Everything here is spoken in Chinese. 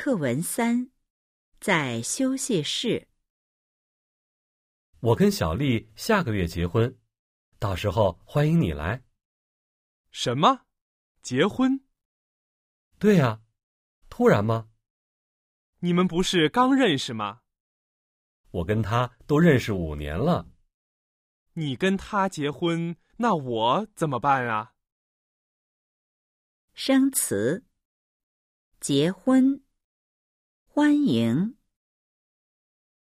课文三，在休息室。我跟小丽下个月结婚，到时候欢迎你来。什么？结婚？对呀，突然吗？你们不是刚认识吗？我跟他都认识五年了。你跟他结婚，那我怎么办啊？生词：结婚、欢迎。